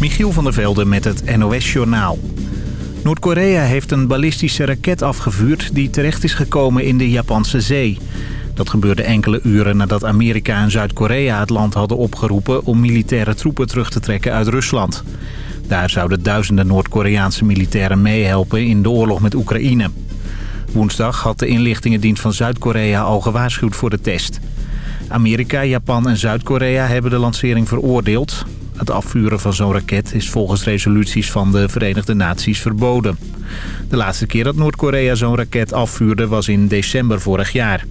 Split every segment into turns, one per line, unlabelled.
Michiel van der Velde met het NOS-journaal. Noord-Korea heeft een ballistische raket afgevuurd die terecht is gekomen in de Japanse zee. Dat gebeurde enkele uren nadat Amerika en Zuid-Korea het land hadden opgeroepen om militaire troepen terug te trekken uit Rusland. Daar zouden duizenden Noord-Koreaanse militairen meehelpen in de oorlog met Oekraïne. Woensdag had de inlichtingendienst van Zuid-Korea al gewaarschuwd voor de test. Amerika, Japan en Zuid-Korea hebben de lancering veroordeeld. Het afvuren van zo'n raket is volgens resoluties van de Verenigde Naties verboden. De laatste keer dat Noord-Korea zo'n raket afvuurde was in december vorig jaar.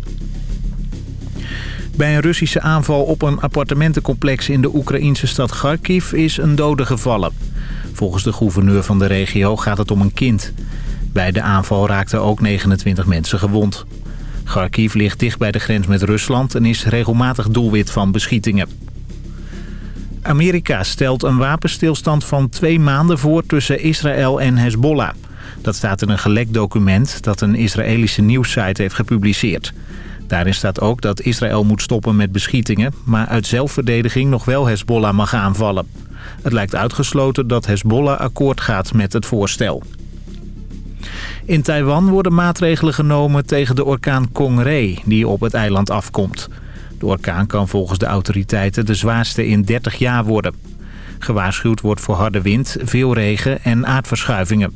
Bij een Russische aanval op een appartementencomplex in de Oekraïnse stad Kharkiv is een dode gevallen. Volgens de gouverneur van de regio gaat het om een kind. Bij de aanval raakten ook 29 mensen gewond. Kharkiv ligt dicht bij de grens met Rusland en is regelmatig doelwit van beschietingen. Amerika stelt een wapenstilstand van twee maanden voor tussen Israël en Hezbollah. Dat staat in een gelekt document dat een Israëlische nieuwssite heeft gepubliceerd. Daarin staat ook dat Israël moet stoppen met beschietingen... maar uit zelfverdediging nog wel Hezbollah mag aanvallen. Het lijkt uitgesloten dat Hezbollah akkoord gaat met het voorstel. In Taiwan worden maatregelen genomen tegen de orkaan Kongre die op het eiland afkomt. De orkaan kan volgens de autoriteiten de zwaarste in 30 jaar worden. Gewaarschuwd wordt voor harde wind, veel regen en aardverschuivingen.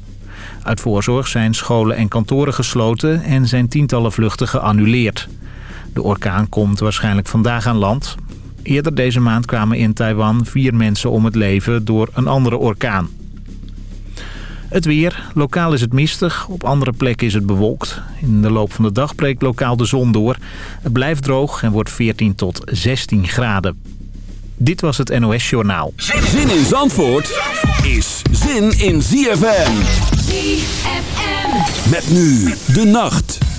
Uit voorzorg zijn scholen en kantoren gesloten en zijn tientallen vluchten geannuleerd. De orkaan komt waarschijnlijk vandaag aan land. Eerder deze maand kwamen in Taiwan vier mensen om het leven door een andere orkaan. Het weer. Lokaal is het mistig. Op andere plekken is het bewolkt. In de loop van de dag breekt lokaal de zon door. Het blijft droog en wordt 14 tot 16 graden. Dit was het NOS Journaal.
Zin in Zandvoort is zin in ZFM.
ZFM.
Met nu de nacht.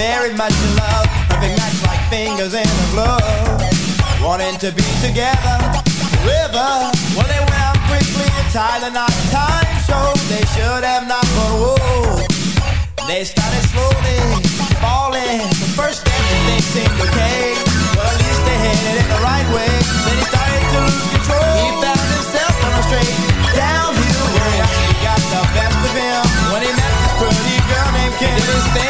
very much in love Perfect match like fingers in a glove. Wanting to be together River Well they went out quickly and tied the Time showed they should have not but whoa They started slowly falling the First everything seemed okay Well at least they headed in the right way. Then he started to lose control He found himself on a straight downhill Where he got the best of him When he met this pretty girl named Kim.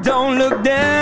don't look down.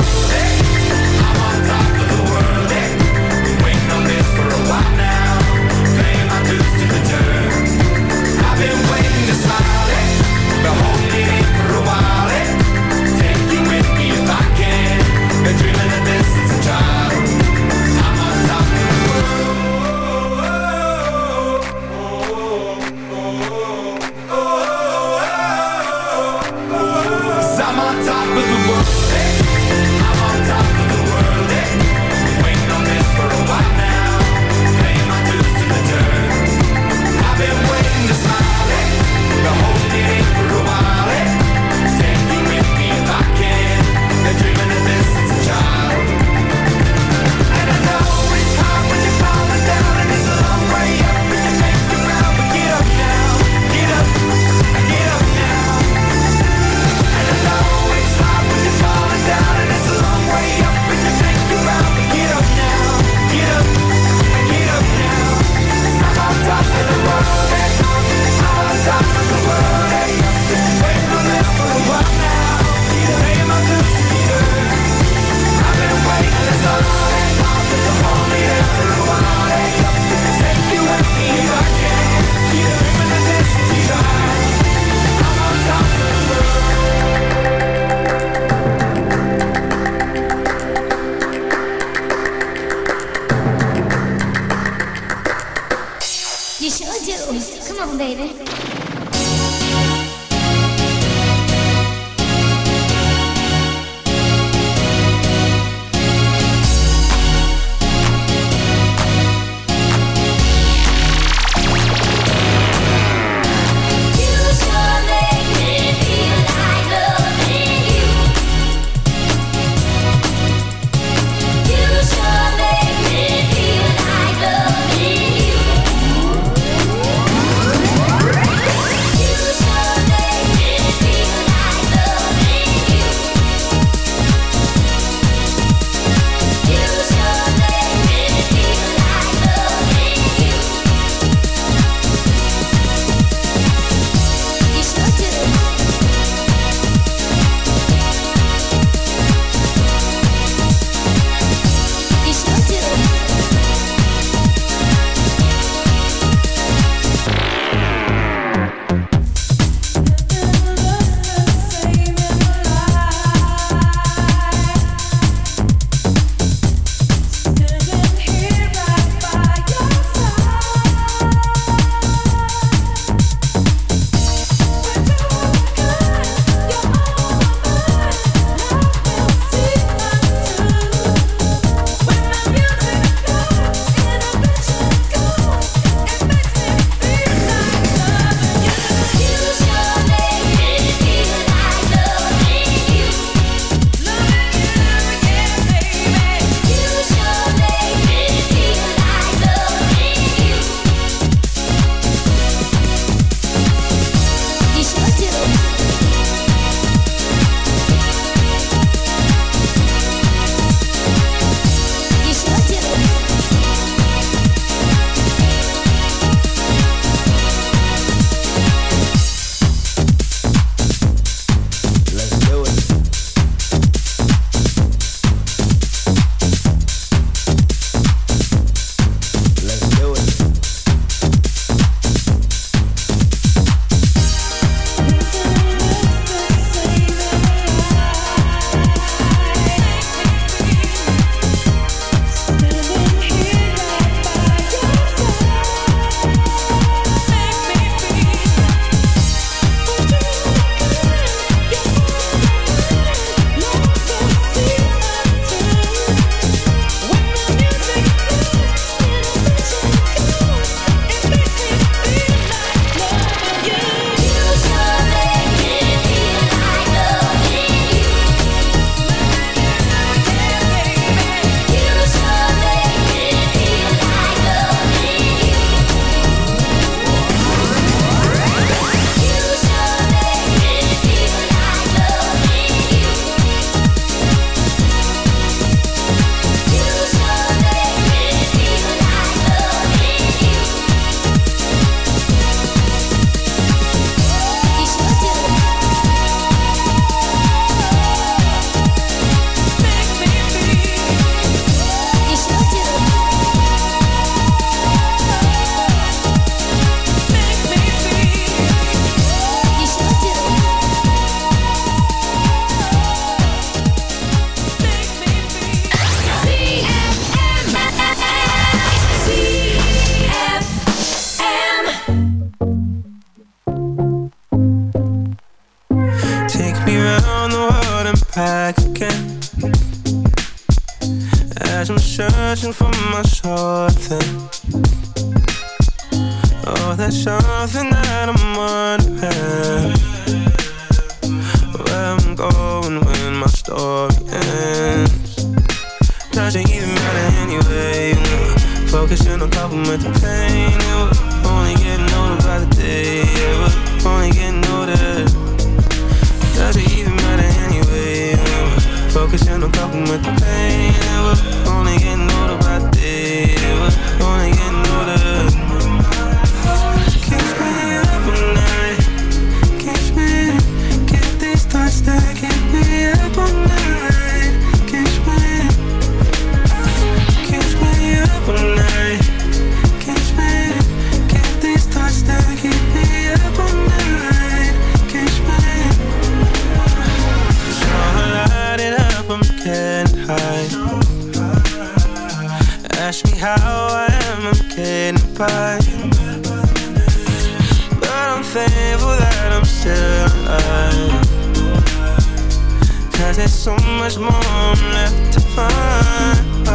so much more I'm left to find.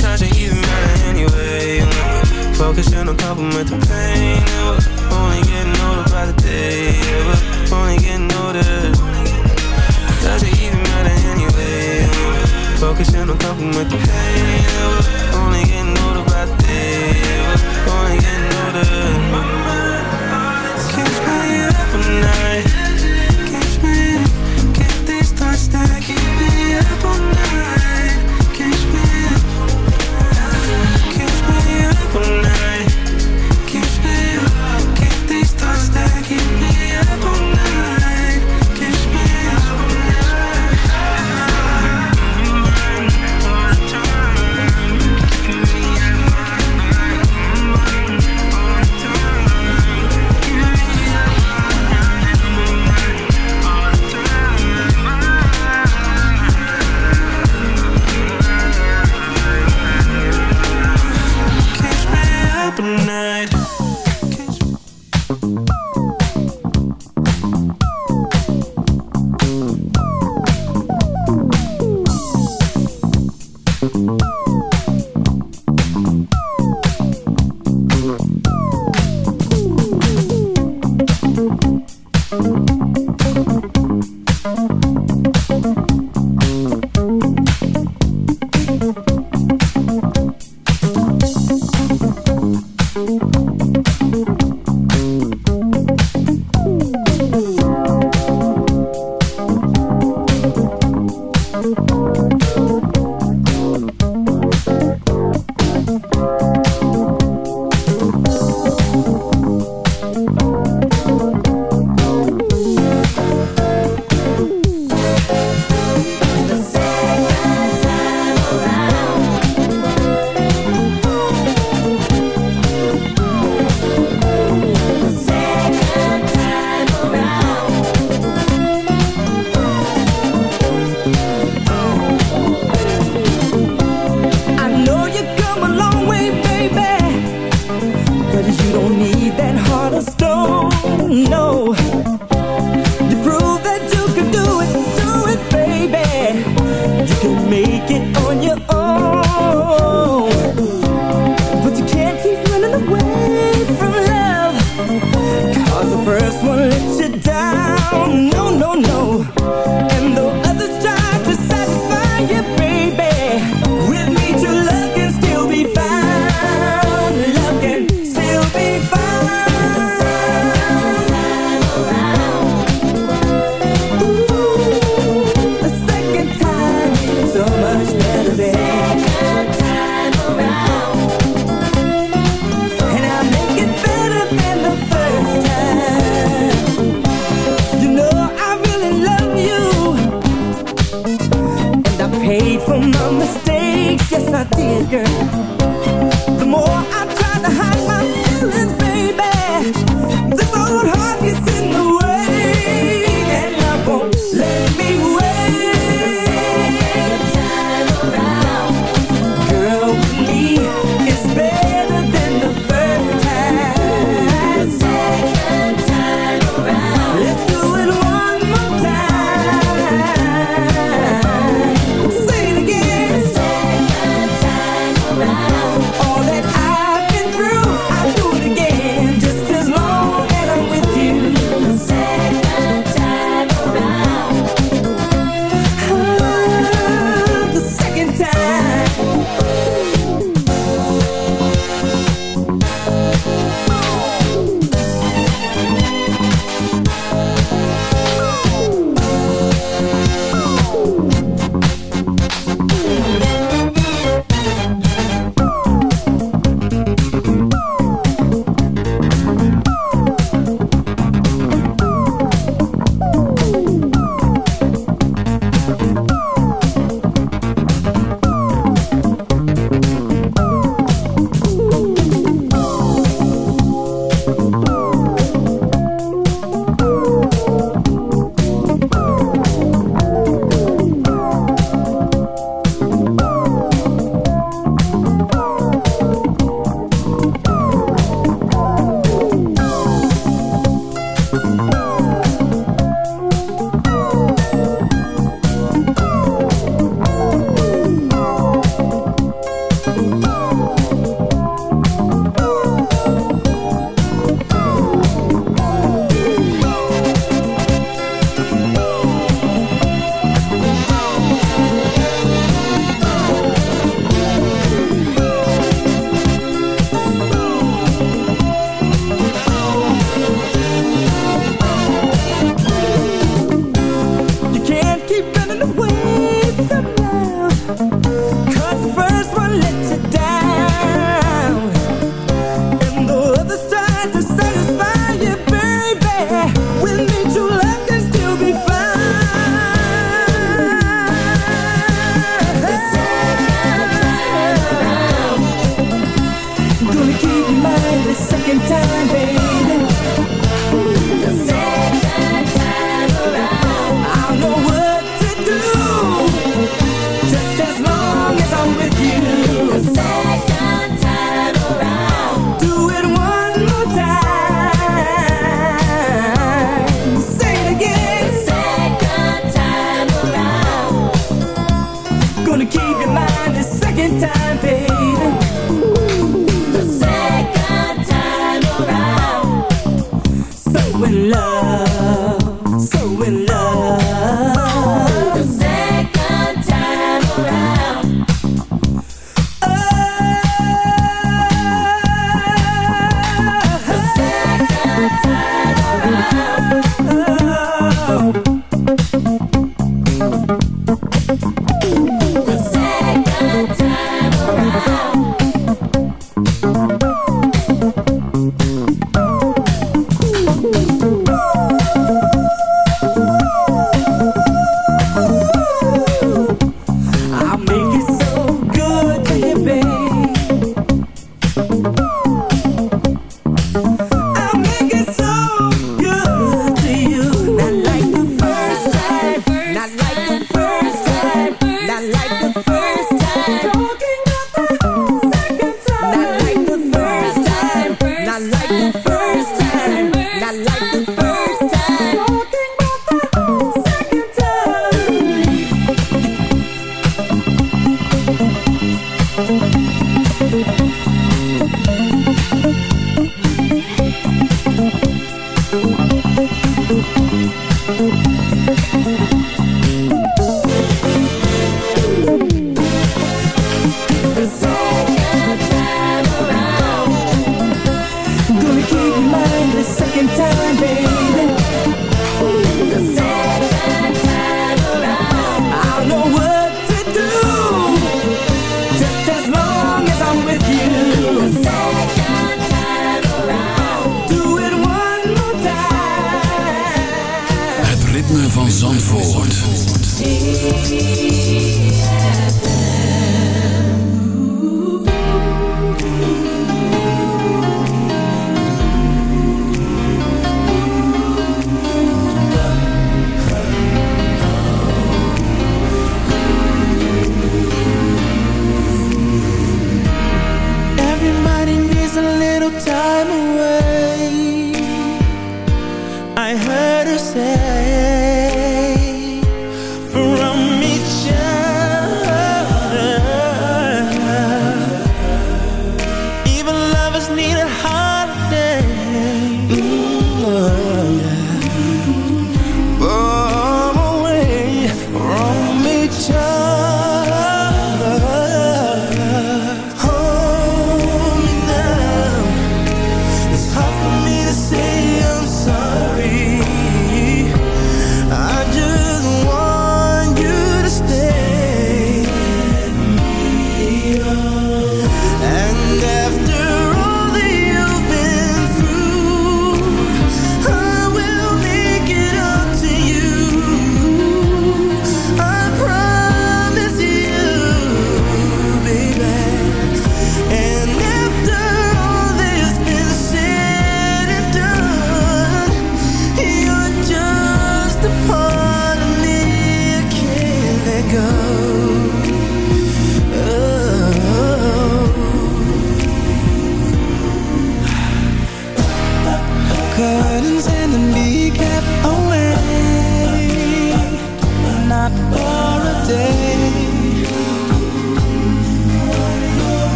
Doesn't even matter anyway. Focusing on coping with the pain. We're only getting older by the day. We're only getting older. Doesn't even matter anyway. Focusing on coping with the pain. We're only getting older by the day. We're only getting older. Can't stay up at night.
Can't spend, can't me you